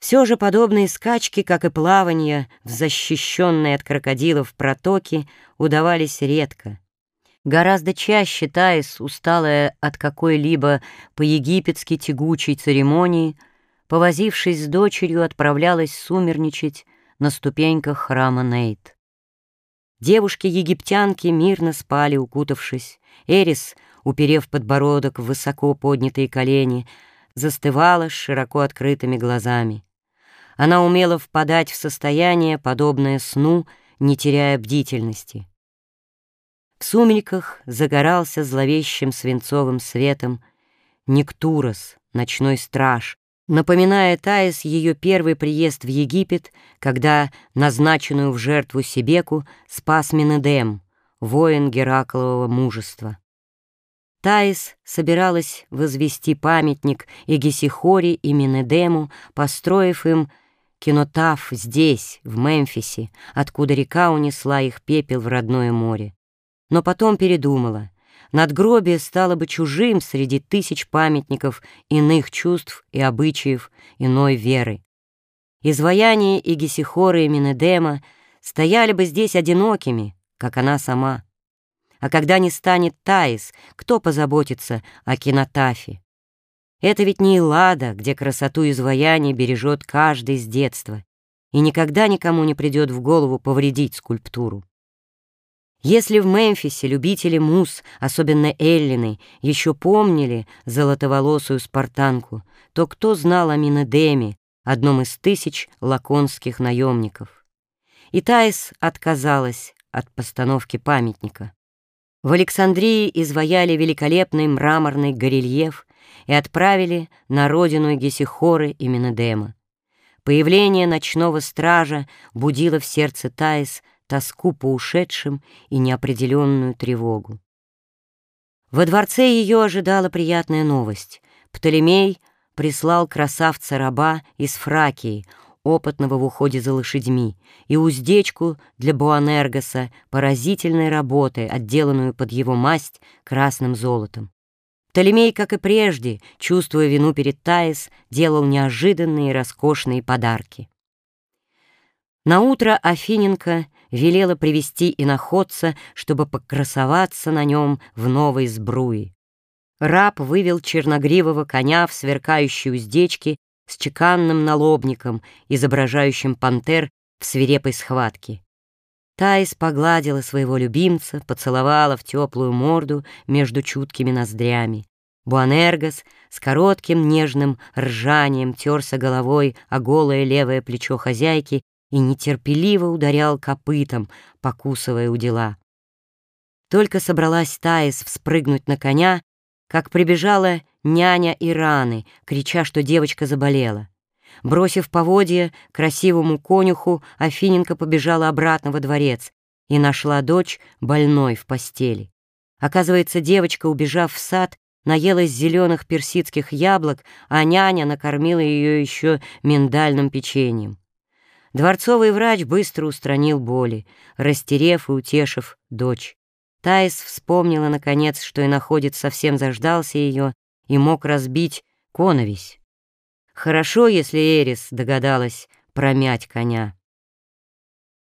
Все же подобные скачки, как и плавание в защищенной от крокодилов протоке, удавались редко. Гораздо чаще Таис, усталая от какой-либо по-египетски тягучей церемонии, повозившись с дочерью, отправлялась сумерничать на ступеньках храма Нейт. Девушки-египтянки мирно спали, укутавшись. Эрис, уперев подбородок в высоко поднятые колени, застывала с широко открытыми глазами. Она умела впадать в состояние, подобное сну, не теряя бдительности. В сумерках загорался зловещим свинцовым светом Нектурос, ночной страж, напоминая Таис ее первый приезд в Египет, когда назначенную в жертву Себеку спас Минедем, воин Гераклового мужества. Таис собиралась возвести памятник Эгисихоре и Минедему, построив им кинотаф здесь, в Мемфисе, откуда река унесла их пепел в родное море. Но потом передумала. Надгробие стало бы чужим среди тысяч памятников иных чувств и обычаев иной веры. Изваяния Игисихоры и Минедема стояли бы здесь одинокими, как она сама. А когда не станет Таис, кто позаботится о кинотафе? Это ведь не Эллада, где красоту изваяния бережет каждый с детства, и никогда никому не придет в голову повредить скульптуру. Если в Мемфисе любители мус, особенно Эллины, еще помнили золотоволосую спартанку, то кто знал о Минедеме, одном из тысяч лаконских наемников? И Таис отказалась от постановки памятника. В Александрии изваяли великолепный мраморный горельеф и отправили на родину Гесихоры и Минедема. Появление ночного стража будило в сердце Таис тоску по ушедшим и неопределенную тревогу. Во дворце ее ожидала приятная новость. Птолемей прислал красавца-раба из Фракии, опытного в уходе за лошадьми, и уздечку для Буанергоса поразительной работы, отделанную под его масть красным золотом. Птолемей, как и прежде, чувствуя вину перед Таис, делал неожиданные роскошные подарки. Наутро Афиненко велела привести иноходца, чтобы покрасоваться на нем в новой сбруе. Раб вывел черногривого коня в сверкающей уздечке с чеканным налобником, изображающим пантер в свирепой схватке. Таис погладила своего любимца, поцеловала в теплую морду между чуткими ноздрями. Буанергос с коротким нежным ржанием терся головой о голое левое плечо хозяйки и нетерпеливо ударял копытом, покусывая у дела. Только собралась Таис вспрыгнуть на коня, как прибежала няня Ираны, крича, что девочка заболела. Бросив поводья красивому конюху, Афиненко побежала обратно во дворец и нашла дочь больной в постели. Оказывается, девочка, убежав в сад, наелась зеленых персидских яблок, а няня накормила ее еще миндальным печеньем. Дворцовый врач быстро устранил боли, растерев и утешив дочь. Таис вспомнила, наконец, что и находит совсем заждался ее и мог разбить коновесь. Хорошо, если Эрис догадалась промять коня.